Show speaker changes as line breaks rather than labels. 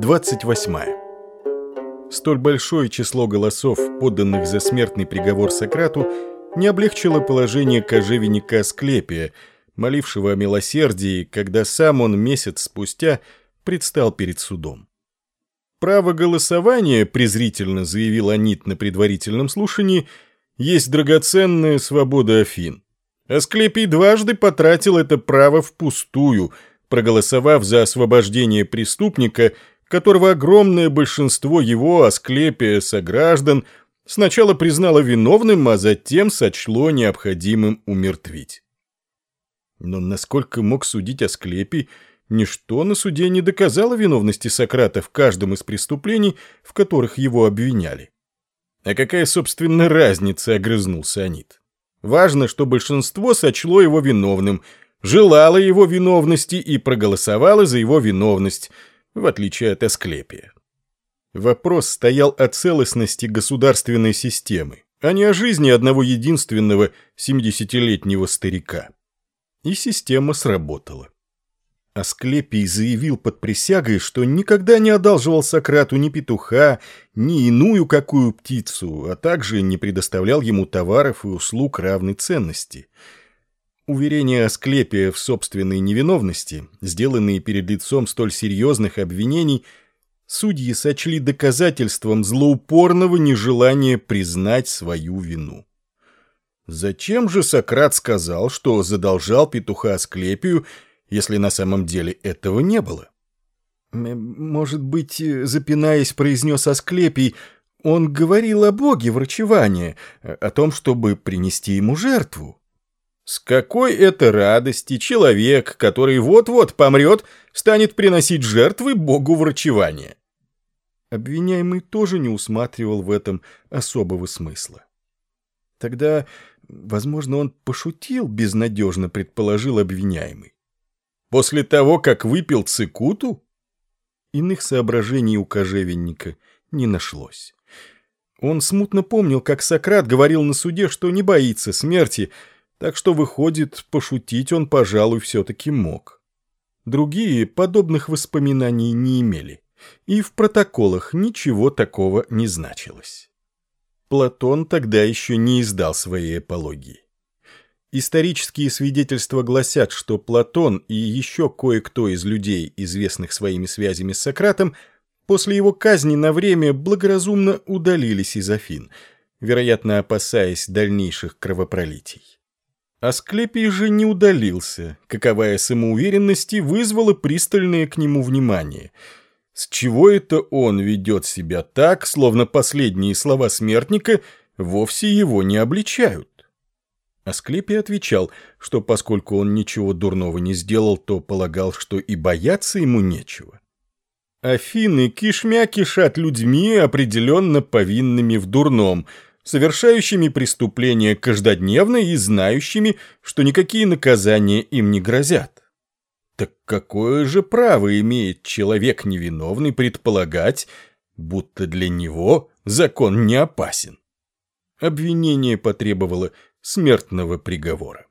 28. Столь большое число голосов, подданных за смертный приговор Сократу, не облегчило положение кожевенника Асклепия, молившего о милосердии, когда сам он месяц спустя предстал перед судом. Право голосования, презрительно заявил Анит на предварительном слушании, есть драгоценная свобода Афин. Асклепий дважды потратил это право впустую, проголосовав за освобождение преступника – которого огромное большинство его, Асклепия, сограждан, сначала признало виновным, а затем сочло необходимым умертвить. Но насколько мог судить Асклепий, ничто на суде не доказало виновности Сократа в каждом из преступлений, в которых его обвиняли. А какая, собственно, разница, огрызнулся Анит. Важно, что большинство сочло его виновным, желало его виновности и проголосовало за его виновность – в отличие от Асклепия. Вопрос стоял о целостности государственной системы, а не о жизни одного единственного 70-летнего старика. И система сработала. Асклепий заявил под присягой, что никогда не одалживал Сократу ни петуха, ни иную какую птицу, а также не предоставлял ему товаров и услуг равной ценности – Уверения Асклепия в собственной невиновности, сделанные перед лицом столь серьезных обвинений, судьи сочли доказательством злоупорного нежелания признать свою вину. Зачем же Сократ сказал, что задолжал петуха Асклепию, если на самом деле этого не было? «Может быть, запинаясь, произнес Асклепий, он говорил о боге врачевания, о том, чтобы принести ему жертву. С какой это радости человек, который вот-вот помрет, станет приносить жертвы богу врачевания? Обвиняемый тоже не усматривал в этом особого смысла. Тогда, возможно, он пошутил, безнадежно предположил обвиняемый. После того, как выпил цикуту? Иных соображений у кожевенника не нашлось. Он смутно помнил, как Сократ говорил на суде, что не боится смерти, так что, выходит, пошутить он, пожалуй, все-таки мог. Другие подобных воспоминаний не имели, и в протоколах ничего такого не значилось. Платон тогда еще не издал своей апологии. Исторические свидетельства гласят, что Платон и еще кое-кто из людей, известных своими связями с Сократом, после его казни на время благоразумно удалились из Афин, вероятно, опасаясь дальнейших кровопролитий. Асклепий же не удалился, каковая самоуверенности вызвала пристальное к нему внимание. С чего это он ведет себя так, словно последние слова смертника вовсе его не обличают? Асклепий отвечал, что поскольку он ничего дурного не сделал, то полагал, что и бояться ему нечего. Афины кишмя кишат людьми, определенно повинными в дурном – совершающими преступления каждодневно и знающими, что никакие наказания им не грозят. Так какое же право имеет человек невиновный предполагать, будто для него закон не опасен? Обвинение потребовало смертного приговора.